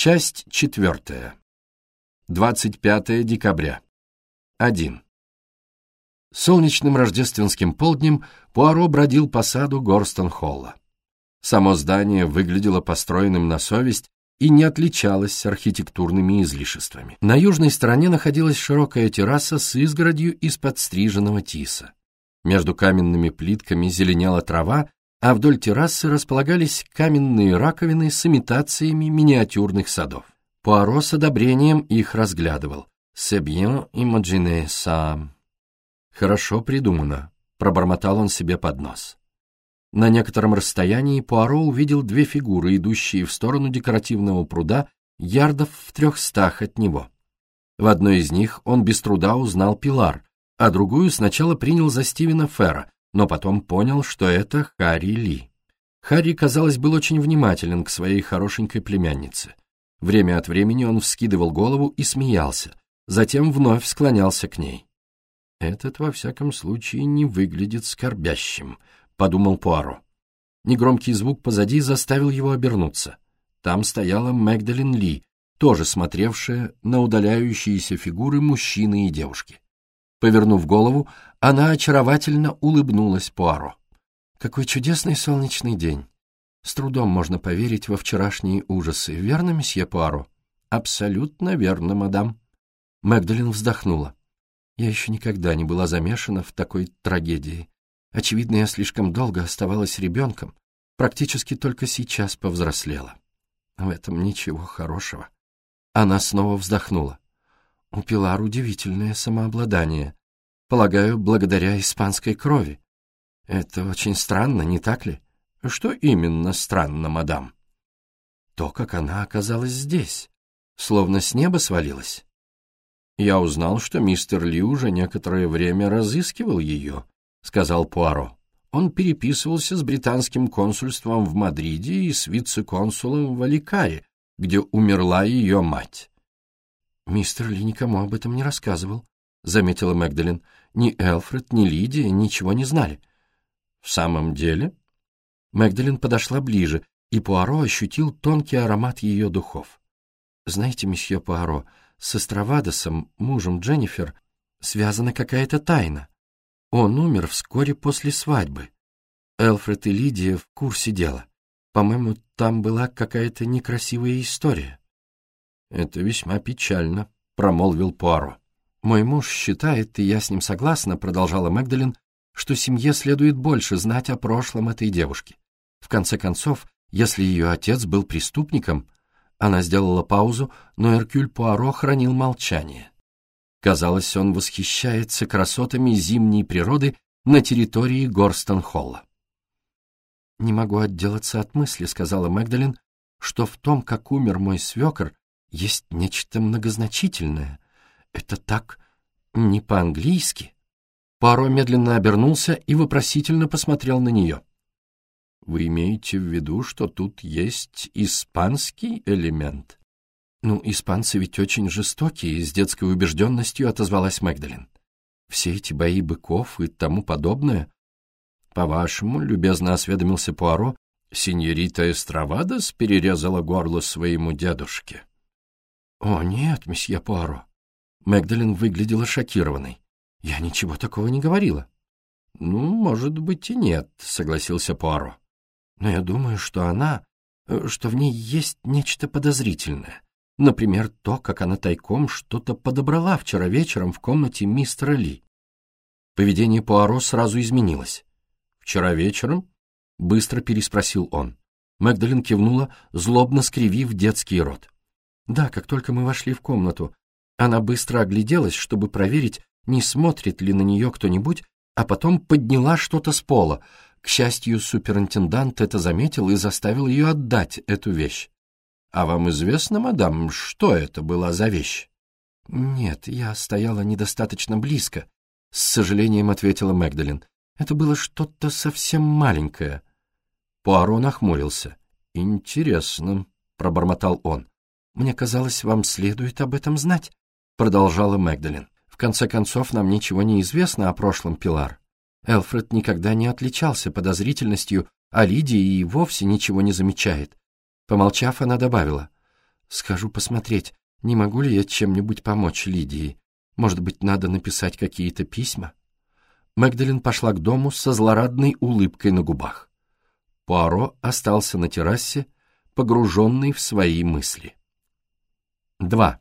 Часть четвертая. 25 декабря. 1. Солнечным рождественским полднем Пуаро бродил по саду Горстон-Холла. Само здание выглядело построенным на совесть и не отличалось архитектурными излишествами. На южной стороне находилась широкая терраса с изгородью из подстриженного тиса. Между каменными плитками зеленела трава, а вдоль террасы располагались каменные раковины с имитациями миниатюрных садов. Пуаро с одобрением их разглядывал. «C'est bien imaginé ça». «Хорошо придумано», — пробормотал он себе под нос. На некотором расстоянии Пуаро увидел две фигуры, идущие в сторону декоративного пруда, ярдов в трехстах от него. В одной из них он без труда узнал Пилар, а другую сначала принял за Стивена Ферра, но потом понял, что это Харри Ли. Харри, казалось, был очень внимателен к своей хорошенькой племяннице. Время от времени он вскидывал голову и смеялся, затем вновь склонялся к ней. «Этот, во всяком случае, не выглядит скорбящим», — подумал Пуаро. Негромкий звук позади заставил его обернуться. Там стояла Мэгдалин Ли, тоже смотревшая на удаляющиеся фигуры мужчины и девушки. Повернув голову, она очаровательно улыбнулась Пуаро. «Какой чудесный солнечный день! С трудом можно поверить во вчерашние ужасы, верно, месье Пуаро?» «Абсолютно верно, мадам». Мэгдалин вздохнула. «Я еще никогда не была замешана в такой трагедии. Очевидно, я слишком долго оставалась ребенком, практически только сейчас повзрослела. В этом ничего хорошего». Она снова вздохнула. У Пилар удивительное самообладание. Полагаю, благодаря испанской крови. Это очень странно, не так ли? Что именно странно, мадам? То, как она оказалась здесь, словно с неба свалилась. Я узнал, что мистер Ли уже некоторое время разыскивал ее, сказал Пуаро. Он переписывался с британским консульством в Мадриде и с вице-консулом в Аликаре, где умерла ее мать. «Мистер Ли никому об этом не рассказывал», — заметила Мэгдалин. «Ни Элфред, ни Лидия ничего не знали». «В самом деле?» Мэгдалин подошла ближе, и Пуаро ощутил тонкий аромат ее духов. «Знаете, месье Пуаро, с Эстравадосом, мужем Дженнифер, связана какая-то тайна. Он умер вскоре после свадьбы. Элфред и Лидия в курсе дела. По-моему, там была какая-то некрасивая история». «Это весьма печально», — промолвил Пуаро. «Мой муж считает, и я с ним согласна», — продолжала Мэгдалин, «что семье следует больше знать о прошлом этой девушки. В конце концов, если ее отец был преступником...» Она сделала паузу, но Эркюль Пуаро хранил молчание. Казалось, он восхищается красотами зимней природы на территории Горстон-Холла. «Не могу отделаться от мысли», — сказала Мэгдалин, «что в том, как умер мой свекор, есть нечто многозначительное. Это так не по-английски. Паро медленно обернулся и вопросительно посмотрел на нее. «Вы имеете в виду, что тут есть испанский элемент?» «Ну, испанцы ведь очень жестокие», — с детской убежденностью отозвалась Мэгдалин. «Все эти бои быков и тому подобное...» «По-вашему, — любезно осведомился Пуаро, — сеньорита Эстравадос перерезала горло своему дедушке?» «О, нет, месье Пуаро». Мэгдалин выглядела шокированной. «Я ничего такого не говорила». «Ну, может быть и нет», — согласился Пуаро. «Но я думаю, что она... Э, что в ней есть нечто подозрительное. Например, то, как она тайком что-то подобрала вчера вечером в комнате мистера Ли». Поведение Пуаро сразу изменилось. «Вчера вечером?» — быстро переспросил он. Мэгдалин кивнула, злобно скривив детский рот. Да, как только мы вошли в комнату, она быстро огляделась, чтобы проверить, не смотрит ли на нее кто-нибудь, а потом подняла что-то с пола. К счастью, суперинтендант это заметил и заставил ее отдать эту вещь. «А вам известно, мадам, что это была за вещь?» «Нет, я стояла недостаточно близко», — с сожалением ответила Мэгдалин. «Это было что-то совсем маленькое». Пуаро нахмурился. «Интересно», — пробормотал он. «Мне казалось, вам следует об этом знать», — продолжала Мэгдалин. «В конце концов, нам ничего не известно о прошлом Пилар. Элфред никогда не отличался подозрительностью, а Лидия и вовсе ничего не замечает». Помолчав, она добавила, Схожу посмотреть, не могу ли я чем-нибудь помочь Лидии. Может быть, надо написать какие-то письма? Мэгдалин пошла к дому со злорадной улыбкой на губах. Пуаро остался на террасе, погруженный в свои мысли. 2.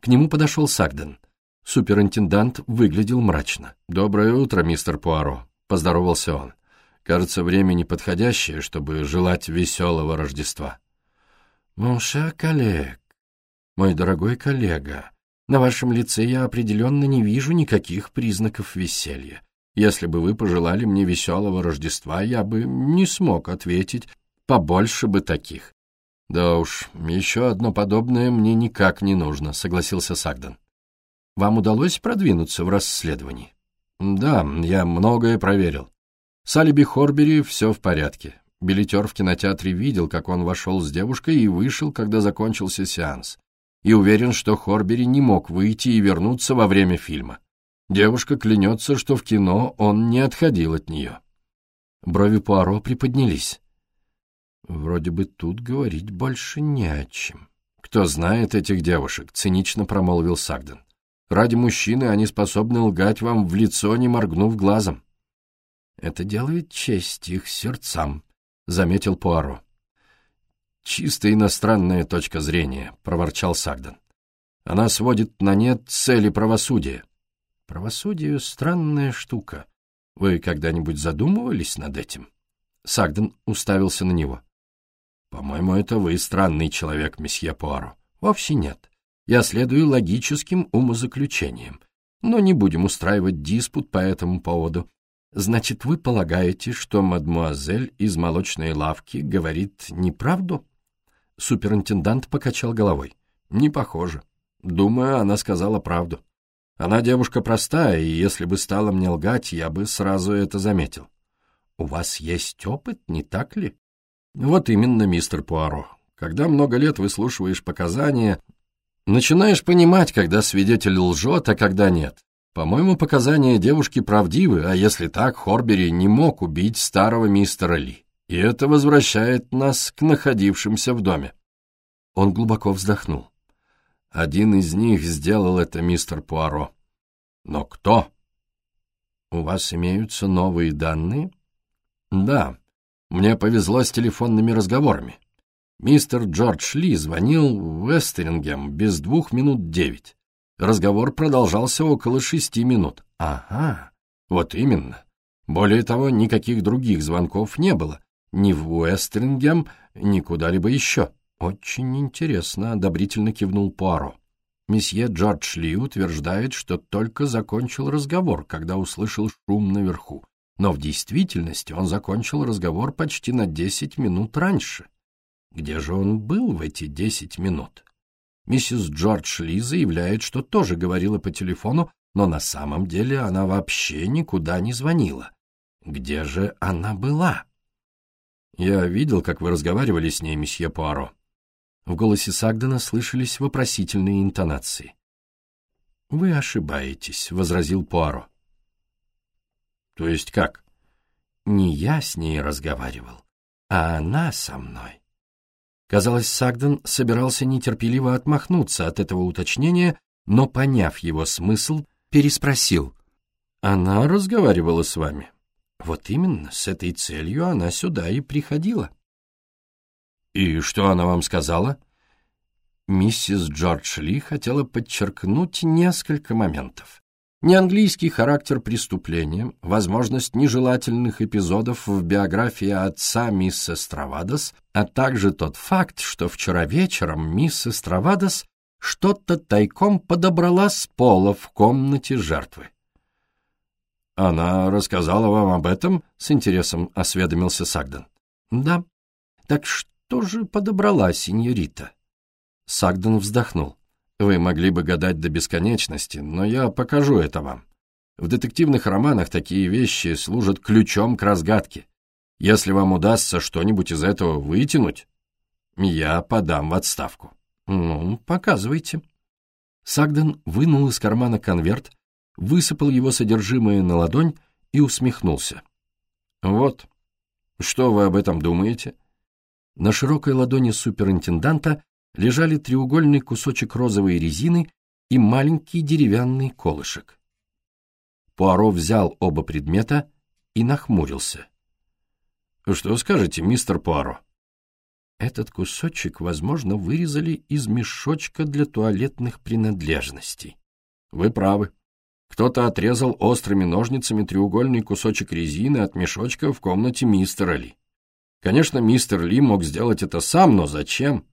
К нему подошел Сагден. Суперинтендант выглядел мрачно. «Доброе утро, мистер Пуаро», — поздоровался он. «Кажется, время неподходящее, чтобы желать веселого Рождества». «Монша коллег, мой дорогой коллега, на вашем лице я определенно не вижу никаких признаков веселья. Если бы вы пожелали мне веселого Рождества, я бы не смог ответить, побольше бы таких». «Да уж, еще одно подобное мне никак не нужно», — согласился Сагден. «Вам удалось продвинуться в расследовании?» «Да, я многое проверил. С алиби Хорбери все в порядке. Билетер в кинотеатре видел, как он вошел с девушкой и вышел, когда закончился сеанс. И уверен, что Хорбери не мог выйти и вернуться во время фильма. Девушка клянется, что в кино он не отходил от нее. Брови Пуаро приподнялись. Вроде бы тут говорить больше не о чем. «Кто знает этих девушек?» — цинично промолвил Сагден. «Ради мужчины они способны лгать вам в лицо, не моргнув глазом». «Это делает честь их сердцам», заметил Пуаро. «Чисто иностранная точка зрения», — проворчал Сагден. «Она сводит на нет цели правосудия». «Правосудие — странная штука. Вы когда-нибудь задумывались над этим?» Сагден уставился на него. «По-моему, это вы странный человек, месье Пуаро». «Вовсе нет. Я следую логическим умозаключениям. Но не будем устраивать диспут по этому поводу. Значит, вы полагаете, что мадмуазель из молочной лавки говорит неправду? Суперинтендант покачал головой. Не похоже. Думаю, она сказала правду. Она девушка простая, и если бы стала мне лгать, я бы сразу это заметил. У вас есть опыт, не так ли? Вот именно, мистер Пуаро. Когда много лет выслушиваешь показания, начинаешь понимать, когда свидетель лжет, а когда нет. По-моему, показания девушки правдивы, а если так, Хорбери не мог убить старого мистера Ли. И это возвращает нас к находившимся в доме. Он глубоко вздохнул. Один из них сделал это мистер Пуаро. Но кто? У вас имеются новые данные? Да. Мне повезло с телефонными разговорами. Мистер Джордж Ли звонил в Вестерингем без двух минут девять. Разговор продолжался около шести минут. Ага, вот именно. Более того, никаких других звонков не было. Ни в Уэстрингем, ни куда-либо еще. Очень интересно, одобрительно кивнул Пуаро. Месье Джордж Ли утверждает, что только закончил разговор, когда услышал шум наверху. Но в действительности он закончил разговор почти на десять минут раньше. Где же он был в эти десять минут? Миссис Джордж Ли заявляет, что тоже говорила по телефону, но на самом деле она вообще никуда не звонила. Где же она была? Я видел, как вы разговаривали с ней, месье Пуаро. В голосе Сагдена слышались вопросительные интонации. «Вы ошибаетесь», — возразил Пуаро. «То есть как?» «Не я с ней разговаривал, а она со мной». Казалось, Сагден собирался нетерпеливо отмахнуться от этого уточнения, но, поняв его смысл, переспросил. «Она разговаривала с вами?» «Вот именно, с этой целью она сюда и приходила». «И что она вам сказала?» Миссис Джордж Ли хотела подчеркнуть несколько моментов неанглийский характер преступления, возможность нежелательных эпизодов в биографии отца мисс Эстравадос, а также тот факт, что вчера вечером мисс Эстравадос что-то тайком подобрала с пола в комнате жертвы. «Она рассказала вам об этом?» — с интересом осведомился Сагден. «Да. Так что же подобрала сеньорита?» Сагден вздохнул. Вы могли бы гадать до бесконечности, но я покажу это вам. В детективных романах такие вещи служат ключом к разгадке. Если вам удастся что-нибудь из этого вытянуть, я подам в отставку. Ну, показывайте. Сагден вынул из кармана конверт, высыпал его содержимое на ладонь и усмехнулся. Вот. Что вы об этом думаете? На широкой ладони суперинтенданта лежали треугольный кусочек розовой резины и маленький деревянный колышек. Пуаро взял оба предмета и нахмурился. «Что скажете, мистер Пуаро?» Этот кусочек, возможно, вырезали из мешочка для туалетных принадлежностей. Вы правы. Кто-то отрезал острыми ножницами треугольный кусочек резины от мешочка в комнате мистера Ли. Конечно, мистер Ли мог сделать это сам, но зачем?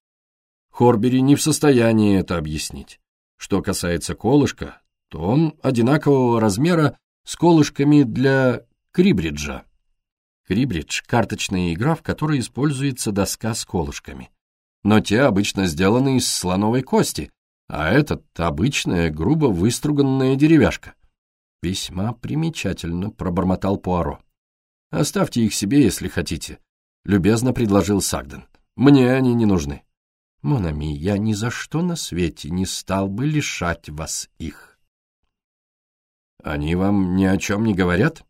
Хорбери не в состоянии это объяснить. Что касается колышка, то он одинакового размера с колышками для крибриджа. Крибридж — карточная игра, в которой используется доска с колышками. Но те обычно сделаны из слоновой кости, а этот — обычная, грубо выструганная деревяшка. «Весьма примечательно», — пробормотал Пуаро. «Оставьте их себе, если хотите», — любезно предложил Сагден. «Мне они не нужны». «Монами, я ни за что на свете не стал бы лишать вас их». «Они вам ни о чем не говорят?»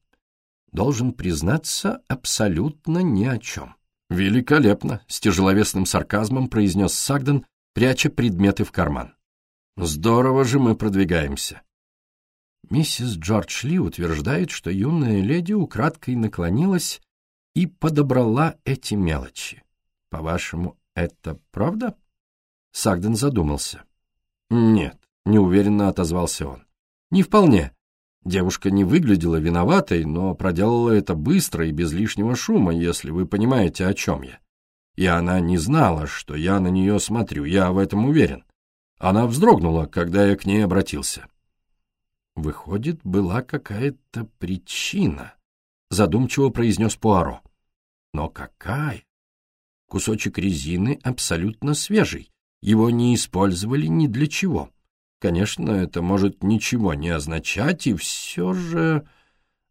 «Должен признаться, абсолютно ни о чем». «Великолепно!» — с тяжеловесным сарказмом произнес Сагден, пряча предметы в карман. «Здорово же мы продвигаемся». Миссис Джордж Ли утверждает, что юная леди украдкой наклонилась и подобрала эти мелочи. По-вашему, это правда? Сагден задумался. Нет, неуверенно отозвался он. Не вполне. Девушка не выглядела виноватой, но проделала это быстро и без лишнего шума, если вы понимаете, о чем я. И она не знала, что я на нее смотрю, я в этом уверен. Она вздрогнула, когда я к ней обратился. Выходит, была какая-то причина, задумчиво произнес Пуаро. Но какая? Кусочек резины абсолютно свежий, его не использовали ни для чего. Конечно, это может ничего не означать, и все же...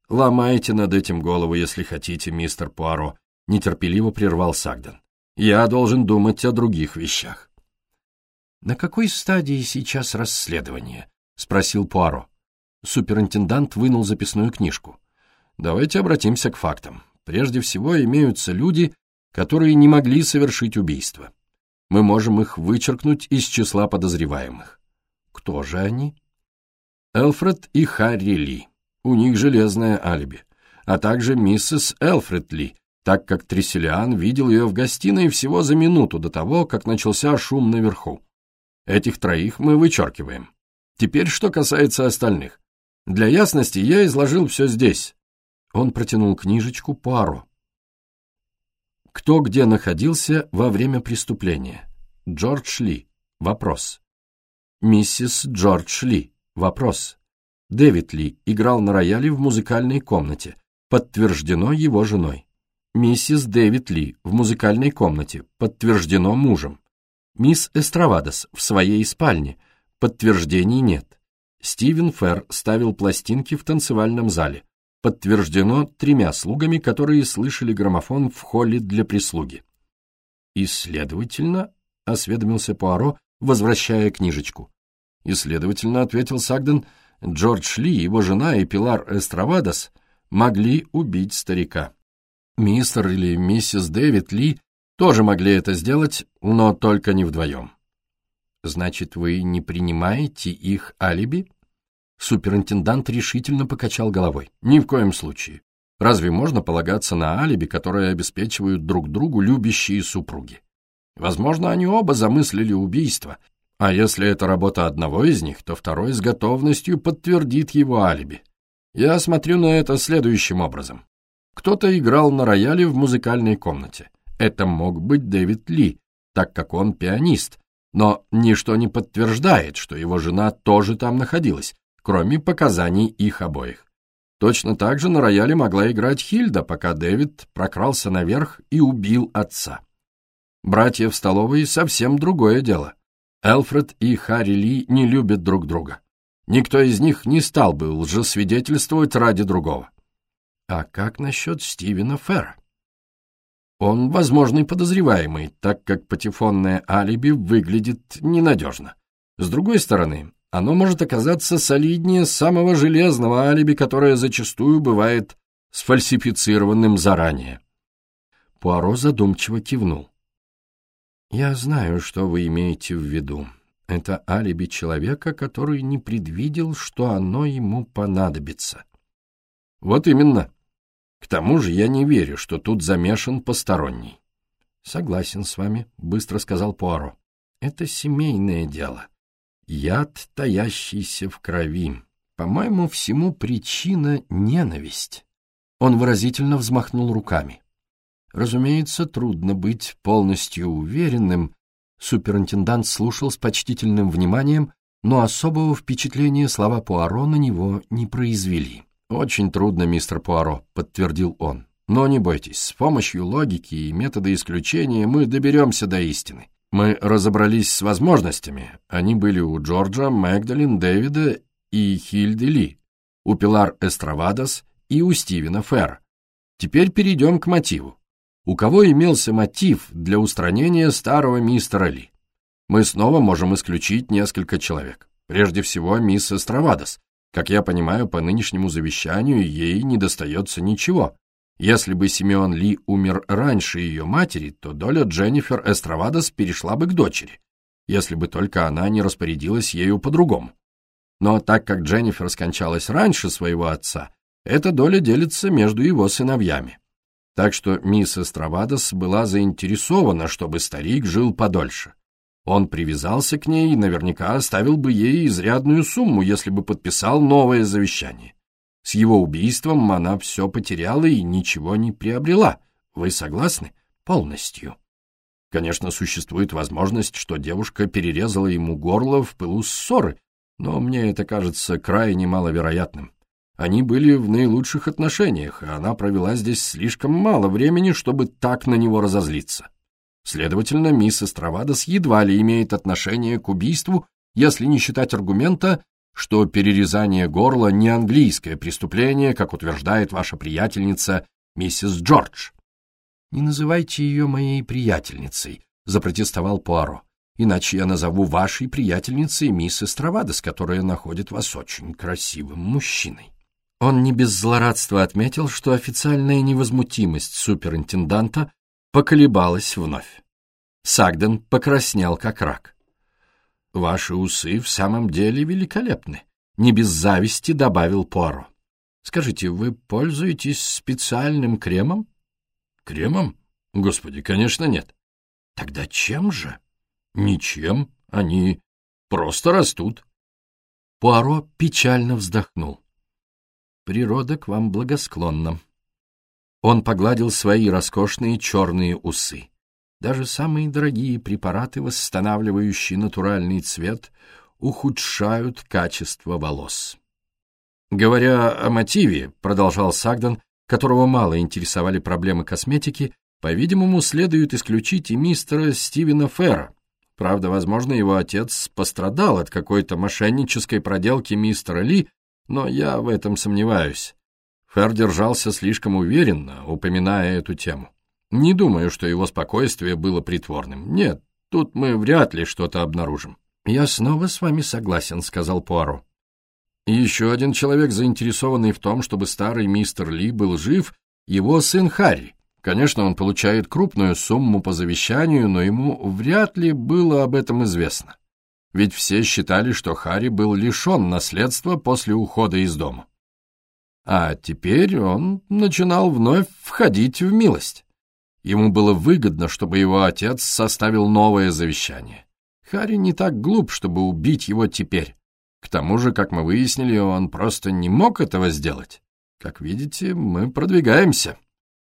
Ломайте над этим голову, если хотите, мистер Пуаро, нетерпеливо прервал Сагден. Я должен думать о других вещах. На какой стадии сейчас расследование? спросил Пуаро. Суперинтендант вынул записную книжку. Давайте обратимся к фактам. Прежде всего, имеются люди, которые не могли совершить убийство. Мы можем их вычеркнуть из числа подозреваемых. Кто же они? Элфред и Харри Ли. У них железное алиби. А также миссис Элфред Ли, так как Тресселиан видел ее в гостиной всего за минуту до того, как начался шум наверху. Этих троих мы вычеркиваем. Теперь, что касается остальных. Для ясности я изложил все здесь. Он протянул книжечку пару. Кто где находился во время преступления? Джордж Ли. Вопрос. Миссис Джордж Ли. Вопрос. Дэвид Ли играл на рояле в музыкальной комнате. Подтверждено его женой. Миссис Дэвид Ли в музыкальной комнате. Подтверждено мужем. Мисс Эстравадос в своей спальне. Подтверждений нет. Стивен Ферр ставил пластинки в танцевальном зале. Подтверждено тремя слугами, которые слышали граммофон в холле для прислуги. И, следовательно, осведомился Пуаро, возвращая книжечку. И, следовательно, ответил Сагден, Джордж Ли, его жена и Пилар Эстравадос могли убить старика. Мистер или миссис Дэвид Ли тоже могли это сделать, но только не вдвоем. Значит, вы не принимаете их алиби? Суперинтендант решительно покачал головой. Ни в коем случае. Разве можно полагаться на алиби, которые обеспечивают друг другу любящие супруги? Возможно, они оба замыслили убийство, а если это работа одного из них, то второй с готовностью подтвердит его алиби. Я смотрю на это следующим образом. Кто-то играл на рояле в музыкальной комнате. Это мог быть Дэвид Ли, так как он пианист, но ничто не подтверждает, что его жена тоже там находилась, кроме показаний их обоих. Точно так же на рояле могла играть Хильда, пока Дэвид прокрался наверх и убил отца. Братья в столовой — совсем другое дело. Элфред и Харри Ли не любят друг друга. Никто из них не стал бы лжесвидетельствовать ради другого. А как насчет Стивена Ферра? Он возможный подозреваемый, так как патефонное алиби выглядит ненадежно. С другой стороны, оно может оказаться солиднее самого железного алиби, которое зачастую бывает сфальсифицированным заранее. Пуаро задумчиво кивнул. Я знаю, что вы имеете в виду. Это алиби человека, который не предвидел, что оно ему понадобится. Вот именно. К тому же я не верю, что тут замешан посторонний. Согласен с вами, быстро сказал Пуаро. Это семейное дело. Яд, таящийся в крови. По-моему, всему причина — ненависть. Он выразительно взмахнул руками. Разумеется, трудно быть полностью уверенным. Суперинтендант слушал с почтительным вниманием, но особого впечатления слова Пуаро на него не произвели. «Очень трудно, мистер Пуаро», — подтвердил он. «Но не бойтесь, с помощью логики и метода исключения мы доберемся до истины. Мы разобрались с возможностями. Они были у Джорджа, Мэгдалин, Дэвида и Хильды Ли, у Пилар Эстравадос и у Стивена Ферр. Теперь перейдем к мотиву. У кого имелся мотив для устранения старого мистера Ли? Мы снова можем исключить несколько человек. Прежде всего, мисс Эстравадос. Как я понимаю, по нынешнему завещанию ей не достается ничего. Если бы Симеон Ли умер раньше ее матери, то доля Дженнифер Эстравадос перешла бы к дочери, если бы только она не распорядилась ею по-другому. Но так как Дженнифер скончалась раньше своего отца, эта доля делится между его сыновьями. Так что мисс Эстравадос была заинтересована, чтобы старик жил подольше. Он привязался к ней и наверняка оставил бы ей изрядную сумму, если бы подписал новое завещание. С его убийством она все потеряла и ничего не приобрела. Вы согласны? Полностью. Конечно, существует возможность, что девушка перерезала ему горло в пылу ссоры, но мне это кажется крайне маловероятным. Они были в наилучших отношениях, и она провела здесь слишком мало времени, чтобы так на него разозлиться. Следовательно, мисс Эстравадос едва ли имеет отношение к убийству, если не считать аргумента, что перерезание горла не английское преступление, как утверждает ваша приятельница миссис Джордж. «Не называйте ее моей приятельницей», — запротестовал Пуаро. «Иначе я назову вашей приятельницей мисс Эстравадос, которая находит вас очень красивым мужчиной». Он не без злорадства отметил, что официальная невозмутимость суперинтенданта поколебалась вновь. Сагден покраснел, как рак. «Ваши усы в самом деле великолепны», — не без зависти добавил Пуаро. «Скажите, вы пользуетесь специальным кремом?» «Кремом? Господи, конечно, нет». «Тогда чем же?» «Ничем. Они просто растут». Пуаро печально вздохнул. «Природа к вам благосклонна». Он погладил свои роскошные черные усы. Даже самые дорогие препараты, восстанавливающие натуральный цвет, ухудшают качество волос. Говоря о мотиве, продолжал Сагден, которого мало интересовали проблемы косметики, по-видимому, следует исключить и мистера Стивена Ферра. Правда, возможно, его отец пострадал от какой-то мошеннической проделки мистера Ли, но я в этом сомневаюсь. Фер держался слишком уверенно, упоминая эту тему. Не думаю, что его спокойствие было притворным. Нет, тут мы вряд ли что-то обнаружим. «Я снова с вами согласен», — сказал Пуаро. Еще один человек, заинтересованный в том, чтобы старый мистер Ли был жив, его сын Харри. Конечно, он получает крупную сумму по завещанию, но ему вряд ли было об этом известно. Ведь все считали, что Харри был лишен наследства после ухода из дома. А теперь он начинал вновь входить в милость. Ему было выгодно, чтобы его отец составил новое завещание. Харри не так глуп, чтобы убить его теперь. К тому же, как мы выяснили, он просто не мог этого сделать. Как видите, мы продвигаемся.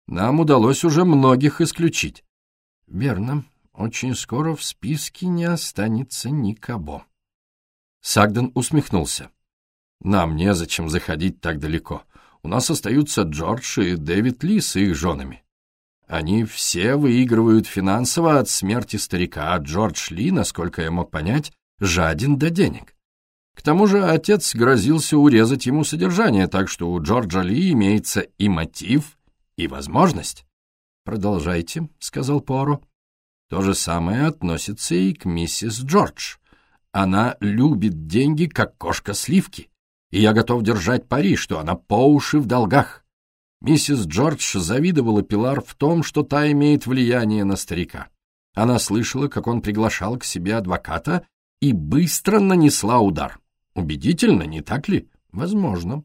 Нам удалось уже многих исключить. Верно, очень скоро в списке не останется никого. Сагден усмехнулся. Нам незачем заходить так далеко. У нас остаются Джордж и Дэвид Ли с их женами. Они все выигрывают финансово от смерти старика, а Джордж Ли, насколько я мог понять, жаден до денег. К тому же отец грозился урезать ему содержание, так что у Джорджа Ли имеется и мотив, и возможность. «Продолжайте», — сказал Поро. То же самое относится и к миссис Джордж. Она любит деньги, как кошка сливки, и я готов держать пари, что она по уши в долгах. Миссис Джордж завидовала Пилар в том, что та имеет влияние на старика. Она слышала, как он приглашал к себе адвоката и быстро нанесла удар. Убедительно, не так ли? Возможно.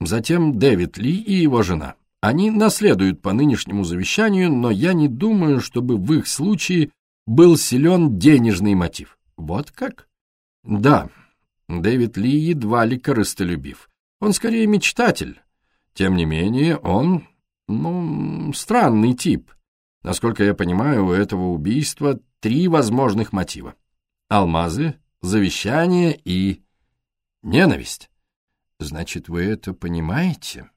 Затем Дэвид Ли и его жена. Они наследуют по нынешнему завещанию, но я не думаю, чтобы в их случае был силен денежный мотив. Вот как? Да, Дэвид Ли едва ли корыстолюбив. Он скорее мечтатель. Тем не менее, он, ну, странный тип. Насколько я понимаю, у этого убийства три возможных мотива. Алмазы, завещание и ненависть. Значит, вы это понимаете?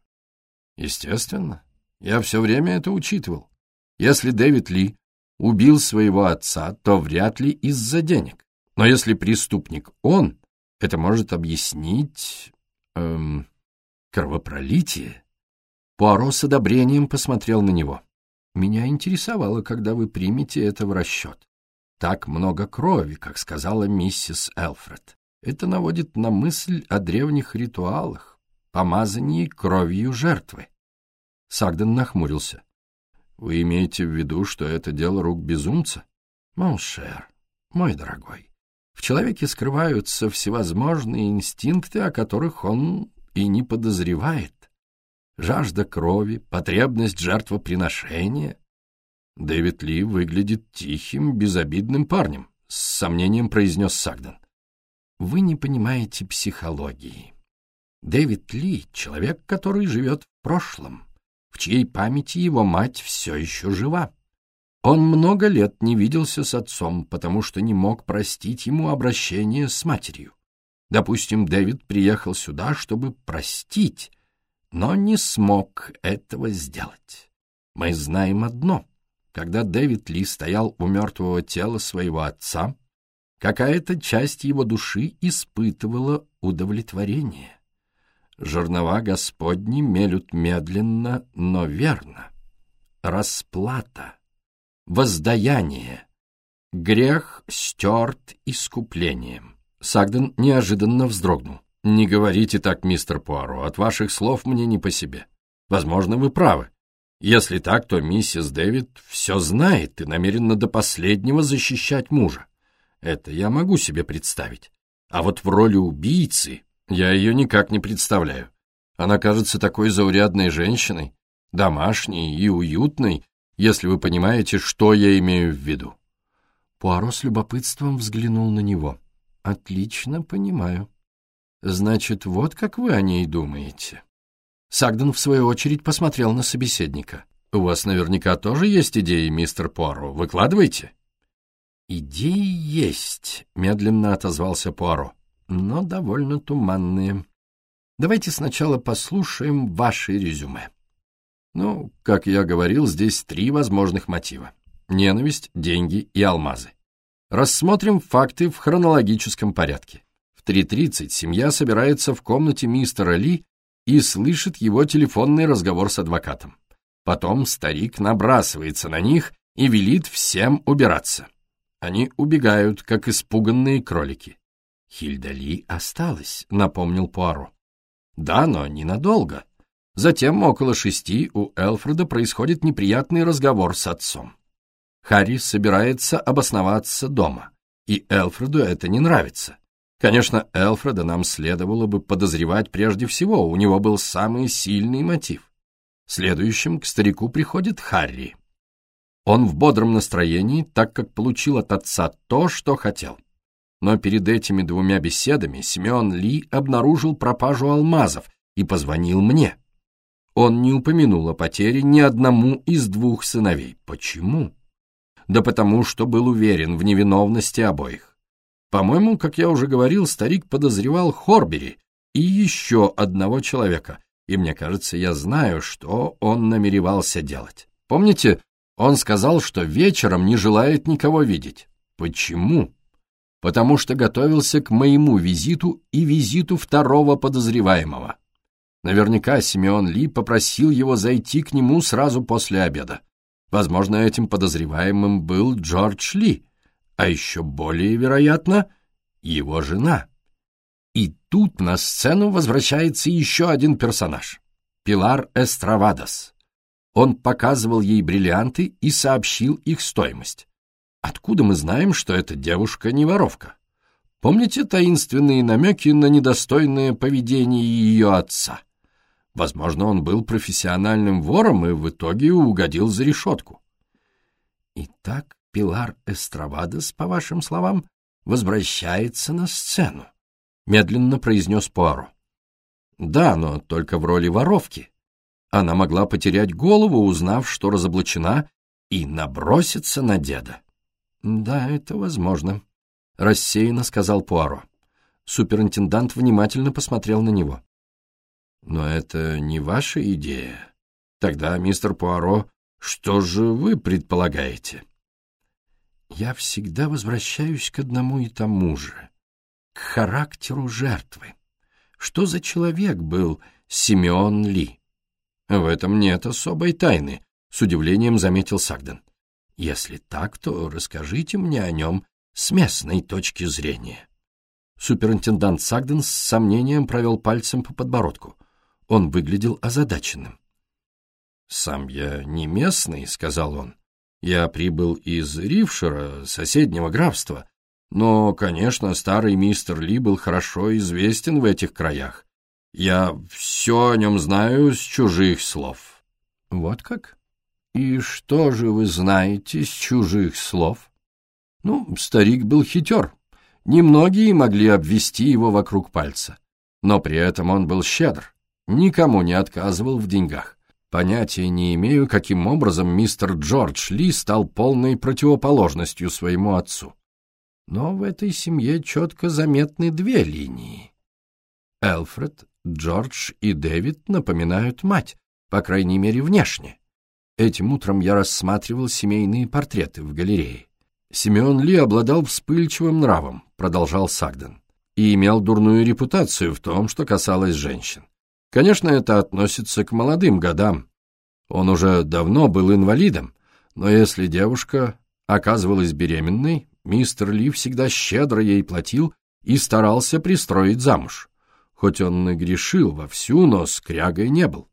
Естественно. Я все время это учитывал. Если Дэвид Ли убил своего отца, то вряд ли из-за денег. Но если преступник он, это может объяснить... Эм, кровопролитие. Пуаро с одобрением посмотрел на него. Меня интересовало, когда вы примете это в расчет. Так много крови, как сказала миссис Элфред. Это наводит на мысль о древних ритуалах, помазании кровью жертвы. Сагден нахмурился. Вы имеете в виду, что это дело рук безумца? Mon cher, мой дорогой, в человеке скрываются всевозможные инстинкты, о которых он и не подозревает. Жажда крови, потребность жертвоприношения. Дэвид Ли выглядит тихим, безобидным парнем, с сомнением произнес Сагден. Вы не понимаете психологии. Дэвид Ли — человек, который живет в прошлом, в чьей памяти его мать все еще жива. Он много лет не виделся с отцом, потому что не мог простить ему обращение с матерью. Допустим, Дэвид приехал сюда, чтобы простить, но не смог этого сделать. Мы знаем одно. Когда Дэвид Ли стоял у мертвого тела своего отца, какая-то часть его души испытывала удовлетворение. Жернова Господни мелют медленно, но верно. Расплата воздаяние. Грех стерт искуплением. Сагден неожиданно вздрогнул. «Не говорите так, мистер Пуаро, от ваших слов мне не по себе. Возможно, вы правы. Если так, то миссис Дэвид все знает и намерена до последнего защищать мужа. Это я могу себе представить. А вот в роли убийцы я ее никак не представляю. Она кажется такой заурядной женщиной, домашней и уютной, если вы понимаете, что я имею в виду. Пуаро с любопытством взглянул на него. «Отлично понимаю. Значит, вот как вы о ней думаете». Сагден, в свою очередь, посмотрел на собеседника. «У вас наверняка тоже есть идеи, мистер Пуаро. Выкладывайте». «Идеи есть», — медленно отозвался Пуаро, — «но довольно туманные. Давайте сначала послушаем ваши резюме». Ну, как я говорил, здесь три возможных мотива. Ненависть, деньги и алмазы. Рассмотрим факты в хронологическом порядке. В 3.30 семья собирается в комнате мистера Ли и слышит его телефонный разговор с адвокатом. Потом старик набрасывается на них и велит всем убираться. Они убегают, как испуганные кролики. «Хильда Ли осталась», — напомнил Пуаро. «Да, но ненадолго. Затем около шести у Элфреда происходит неприятный разговор с отцом. Харри собирается обосноваться дома, и Элфреду это не нравится. Конечно, Элфреда нам следовало бы подозревать прежде всего, у него был самый сильный мотив. Следующим к старику приходит Харри. Он в бодром настроении, так как получил от отца то, что хотел. Но перед этими двумя беседами Семен Ли обнаружил пропажу алмазов и позвонил мне. Он не упомянул о потере ни одному из двух сыновей. Почему? Да потому, что был уверен в невиновности обоих. По-моему, как я уже говорил, старик подозревал Хорбери и еще одного человека, и мне кажется, я знаю, что он намеревался делать. Помните, он сказал, что вечером не желает никого видеть. Почему? Потому что готовился к моему визиту и визиту второго подозреваемого. Наверняка Симеон Ли попросил его зайти к нему сразу после обеда. Возможно, этим подозреваемым был Джордж Ли, а еще более вероятно, его жена. И тут на сцену возвращается еще один персонаж — Пилар Эстравадос. Он показывал ей бриллианты и сообщил их стоимость. Откуда мы знаем, что эта девушка не воровка? Помните таинственные намеки на недостойное поведение ее отца? Возможно, он был профессиональным вором и в итоге угодил за решетку. Итак, Пилар Эстравадос, по вашим словам, возвращается на сцену, — медленно произнес Пуаро. Да, но только в роли воровки. Она могла потерять голову, узнав, что разоблачена, и наброситься на деда. Да, это возможно, — рассеянно сказал Пуаро. Суперинтендант внимательно посмотрел на него. Но это не ваша идея. Тогда, мистер Пуаро, что же вы предполагаете? Я всегда возвращаюсь к одному и тому же, к характеру жертвы. Что за человек был Симеон Ли? В этом нет особой тайны, с удивлением заметил Сагден. Если так, то расскажите мне о нем с местной точки зрения. Суперинтендант Сагден с сомнением провел пальцем по подбородку. Он выглядел озадаченным. «Сам я не местный», — сказал он. «Я прибыл из Рившера, соседнего графства, но, конечно, старый мистер Ли был хорошо известен в этих краях. Я все о нем знаю с чужих слов». «Вот как? И что же вы знаете с чужих слов?» «Ну, старик был хитер. Немногие могли обвести его вокруг пальца. Но при этом он был щедр никому не отказывал в деньгах. Понятия не имею, каким образом мистер Джордж Ли стал полной противоположностью своему отцу. Но в этой семье четко заметны две линии. Элфред, Джордж и Дэвид напоминают мать, по крайней мере, внешне. Этим утром я рассматривал семейные портреты в галерее. Симеон Ли обладал вспыльчивым нравом, продолжал Сагден, и имел дурную репутацию в том, что касалось женщин. Конечно, это относится к молодым годам. Он уже давно был инвалидом, но если девушка оказывалась беременной, мистер Ли всегда щедро ей платил и старался пристроить замуж. Хоть он нагрешил вовсю, но скрягой не был.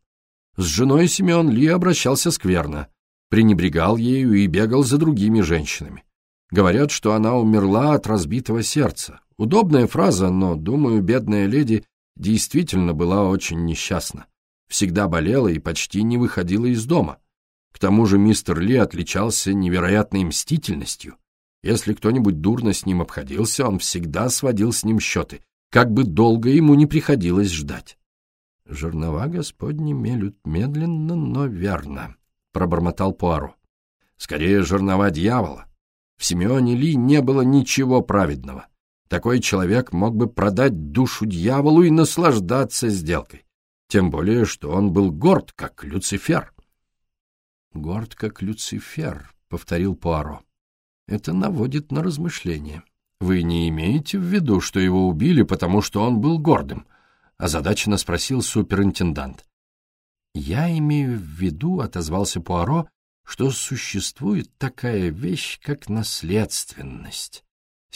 С женой Симеон Ли обращался скверно, пренебрегал ею и бегал за другими женщинами. Говорят, что она умерла от разбитого сердца. Удобная фраза, но, думаю, бедная леди действительно была очень несчастна. Всегда болела и почти не выходила из дома. К тому же мистер Ли отличался невероятной мстительностью. Если кто-нибудь дурно с ним обходился, он всегда сводил с ним счеты, как бы долго ему не приходилось ждать. «Жернова Господни мелют медленно, но верно», — пробормотал Пуаро. «Скорее, жернова дьявола. В Симеоне Ли не было ничего праведного. Такой человек мог бы продать душу дьяволу и наслаждаться сделкой. Тем более, что он был горд, как Люцифер. «Горд, как Люцифер», — повторил Пуаро. «Это наводит на размышления. Вы не имеете в виду, что его убили, потому что он был гордым?» — озадаченно спросил суперинтендант. «Я имею в виду», — отозвался Пуаро, — «что существует такая вещь, как наследственность.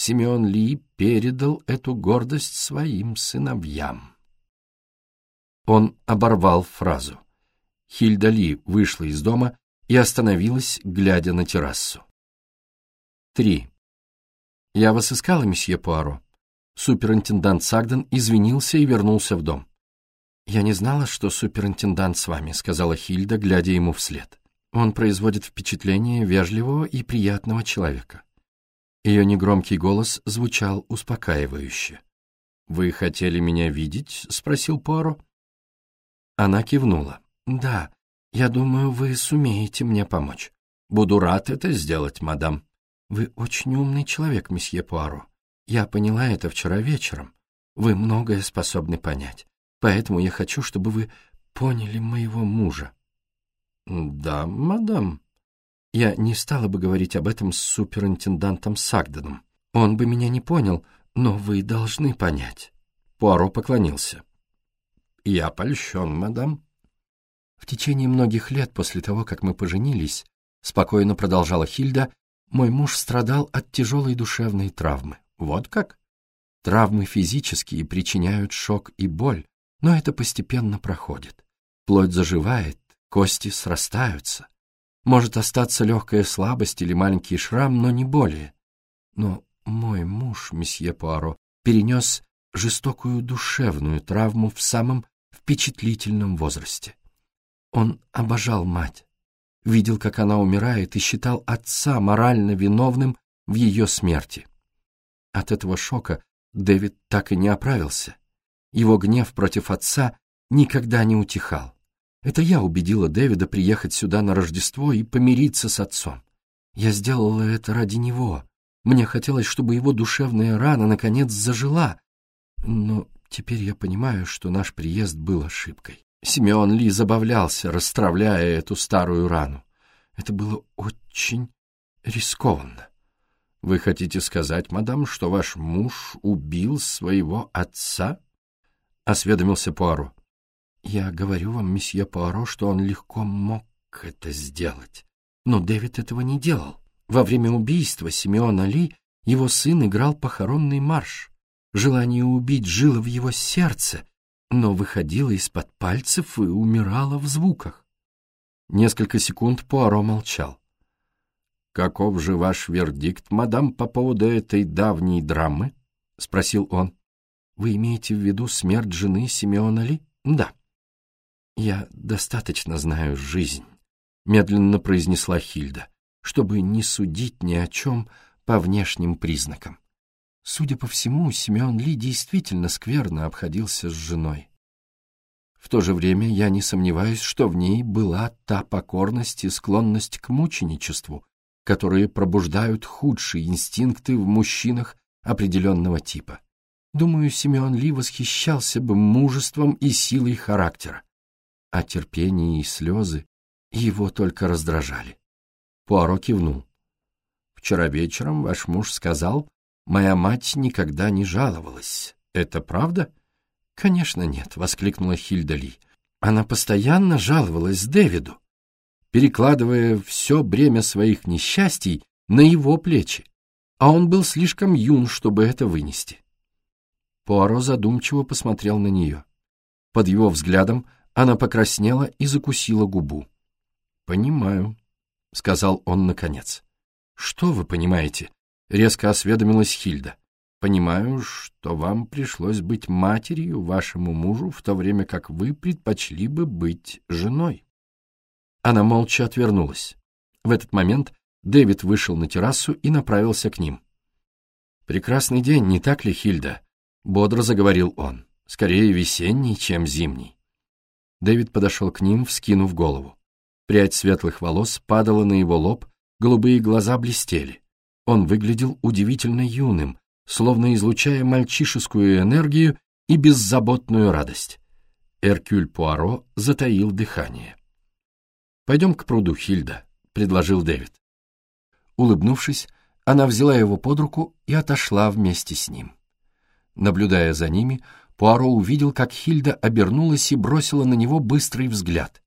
Симеон Ли передал эту гордость своим сыновьям. Он оборвал фразу. Хильда Ли вышла из дома и остановилась, глядя на террасу. Три. «Я вас искала, месье Пуаро». Суперинтендант Сагден извинился и вернулся в дом. «Я не знала, что суперинтендант с вами», — сказала Хильда, глядя ему вслед. «Он производит впечатление вежливого и приятного человека». Ее негромкий голос звучал успокаивающе. «Вы хотели меня видеть?» — спросил Пуаро. Она кивнула. «Да, я думаю, вы сумеете мне помочь. Буду рад это сделать, мадам. Вы очень умный человек, месье Пуаро. Я поняла это вчера вечером. Вы многое способны понять. Поэтому я хочу, чтобы вы поняли моего мужа». «Да, мадам», я не стала бы говорить об этом с суперинтендантом Сагденом. Он бы меня не понял, но вы должны понять. Пуаро поклонился. Я польщен, мадам. В течение многих лет после того, как мы поженились, спокойно продолжала Хильда, мой муж страдал от тяжелой душевной травмы. Вот как? Травмы физические причиняют шок и боль, но это постепенно проходит. Плоть заживает, кости срастаются. Может остаться легкая слабость или маленький шрам, но не более. Но мой муж, месье Пуаро, перенес жестокую душевную травму в самом впечатлительном возрасте. Он обожал мать, видел, как она умирает, и считал отца морально виновным в ее смерти. От этого шока Дэвид так и не оправился. Его гнев против отца никогда не утихал. Это я убедила Дэвида приехать сюда на Рождество и помириться с отцом. Я сделала это ради него. Мне хотелось, чтобы его душевная рана наконец зажила. Но теперь я понимаю, что наш приезд был ошибкой. Симеон Ли забавлялся, расстравляя эту старую рану. Это было очень рискованно. Вы хотите сказать, мадам, что ваш муж убил своего отца? Осведомился Пуаро. Я говорю вам, месье Пуаро, что он легко мог это сделать. Но Дэвид этого не делал. Во время убийства Симеона Ли его сын играл похоронный марш. Желание убить жило в его сердце, но выходило из-под пальцев и умирало в звуках. Несколько секунд Пуаро молчал. «Каков же ваш вердикт, мадам, по поводу этой давней драмы?» — спросил он. «Вы имеете в виду смерть жены Симеона Ли?» «Да». «Я достаточно знаю жизнь», — медленно произнесла Хильда, «чтобы не судить ни о чем по внешним признакам. Судя по всему, Симеон Ли действительно скверно обходился с женой. В то же время я не сомневаюсь, что в ней была та покорность и склонность к мученичеству, которые пробуждают худшие инстинкты в мужчинах определенного типа. Думаю, Симеон Ли восхищался бы мужеством и силой характера, а терпение и слезы его только раздражали. Пуаро кивнул. «Вчера вечером ваш муж сказал, моя мать никогда не жаловалась. Это правда?» «Конечно нет», — воскликнула Хильда Ли. «Она постоянно жаловалась Дэвиду перекладывая все бремя своих несчастий на его плечи, а он был слишком юн, чтобы это вынести. Пуаро задумчиво посмотрел на нее. Под его взглядом она покраснела и закусила губу. «Понимаю», — сказал он наконец. «Что вы понимаете?» — резко осведомилась Хильда. «Понимаю, что вам пришлось быть матерью вашему мужу, в то время как вы предпочли бы быть женой». Она молча отвернулась. В этот момент Дэвид вышел на террасу и направился к ним. «Прекрасный день, не так ли, Хильда?» — бодро заговорил он. «Скорее весенний, чем зимний». Дэвид подошел к ним, вскинув голову. Прядь светлых волос падала на его лоб, голубые глаза блестели. Он выглядел удивительно юным, словно излучая мальчишескую энергию и беззаботную радость. Эркюль Пуаро затаил дыхание. «Пойдем к пруду, Хильда», — предложил Дэвид. Улыбнувшись, она взяла его под руку и отошла вместе с ним. Наблюдая за ними, Пуаро увидел, как Хильда обернулась и бросила на него быстрый взгляд.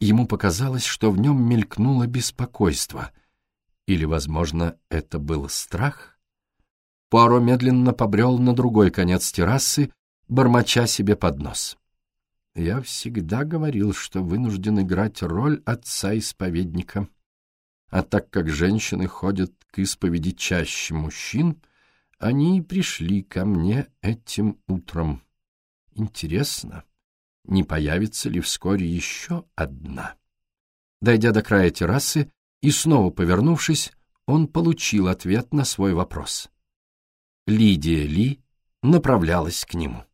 Ему показалось, что в нем мелькнуло беспокойство. Или, возможно, это был страх? Пуаро медленно побрел на другой конец террасы, бормоча себе под нос. Я всегда говорил, что вынужден играть роль отца-исповедника. А так как женщины ходят к исповеди чаще мужчин, они пришли ко мне этим утром. Интересно, не появится ли вскоре еще одна? Дойдя до края террасы и снова повернувшись, он получил ответ на свой вопрос. Лидия Ли направлялась к нему.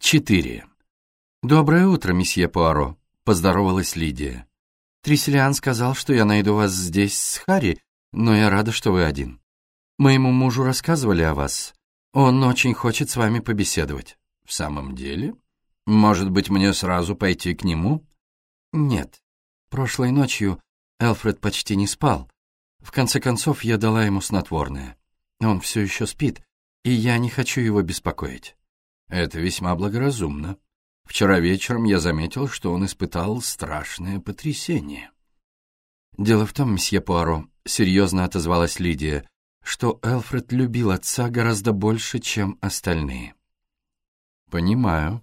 4. «Доброе утро, месье Пуаро», — поздоровалась Лидия. «Тресселиан сказал, что я найду вас здесь с Харри, но я рада, что вы один. Моему мужу рассказывали о вас. Он очень хочет с вами побеседовать». «В самом деле? Может быть, мне сразу пойти к нему?» «Нет. Прошлой ночью Элфред почти не спал. В конце концов, я дала ему снотворное. Он все еще спит, и я не хочу его беспокоить». «Это весьма благоразумно», Вчера вечером я заметил, что он испытал страшное потрясение. «Дело в том, месье Пуаро», — серьезно отозвалась Лидия, что Элфред любил отца гораздо больше, чем остальные. «Понимаю.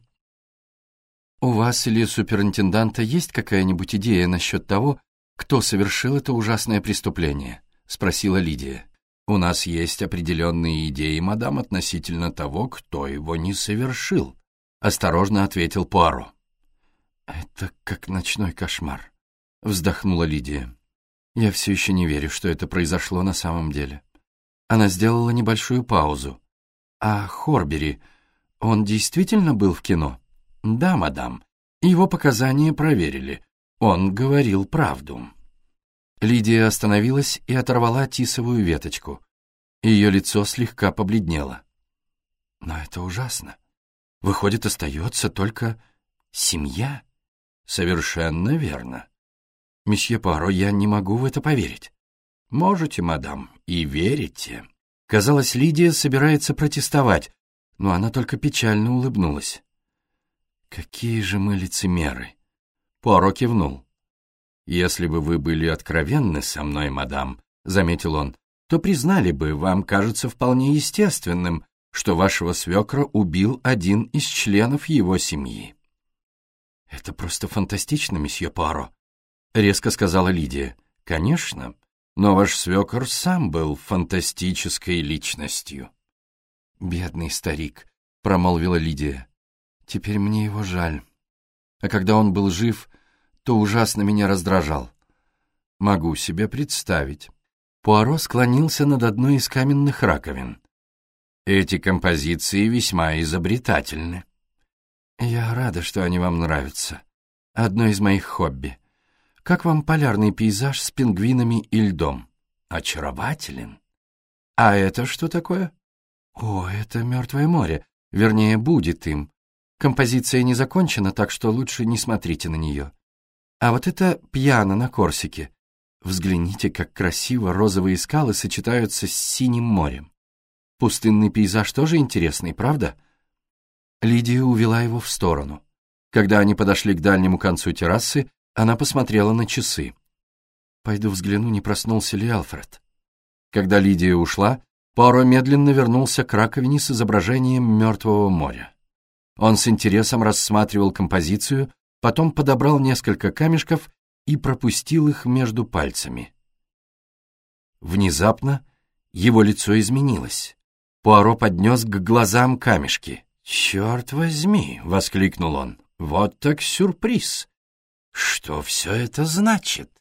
У вас или суперинтенданта есть какая-нибудь идея насчет того, «Кто совершил это ужасное преступление?» — спросила Лидия. «У нас есть определенные идеи, мадам, относительно того, кто его не совершил», — осторожно ответил Пуаро. «Это как ночной кошмар», — вздохнула Лидия. «Я все еще не верю, что это произошло на самом деле». Она сделала небольшую паузу. «А Хорбери, он действительно был в кино?» «Да, мадам. Его показания проверили. Он говорил правду». Лидия остановилась и оторвала тисовую веточку. Ее лицо слегка побледнело. «Но это ужасно. Выходит, остается только семья?» «Совершенно верно. Месье Паро, я не могу в это поверить». «Можете, мадам, и верите». Казалось, Лидия собирается протестовать, но она только печально улыбнулась. «Какие же мы лицемеры!» Пуаро кивнул. «Если бы вы были откровенны со мной, мадам», — заметил он, «то признали бы, вам кажется вполне естественным, что вашего свекра убил один из членов его семьи». «Это просто фантастично, месье Пуаро», — резко сказала Лидия. «Конечно, но ваш свекор сам был фантастической личностью». «Бедный старик», — промолвила Лидия. «Теперь мне его жаль. А когда он был жив, то ужасно меня раздражал. Могу себе представить». Пуаро склонился над одной из каменных раковин. «Эти композиции весьма изобретательны». «Я рада, что они вам нравятся. Одно из моих хобби. Как вам полярный пейзаж с пингвинами и льдом? Очарователен. А это что такое?» «О, это Мертвое море. Вернее, будет им. Композиция не закончена, так что лучше не смотрите на нее. А вот это пьяно на Корсике. Взгляните, как красиво розовые скалы сочетаются с синим морем. Пустынный пейзаж тоже интересный, правда?» Лидия увела его в сторону. Когда они подошли к дальнему концу террасы, она посмотрела на часы. «Пойду взгляну, не проснулся ли Алфред». Когда Лидия ушла, Поро медленно вернулся к раковине с изображением Мертвого моря. Он с интересом рассматривал композицию, потом подобрал несколько камешков и пропустил их между пальцами. Внезапно его лицо изменилось. Пуаро поднес к глазам камешки. «Черт возьми!» — воскликнул он. «Вот так сюрприз! Что все это значит?»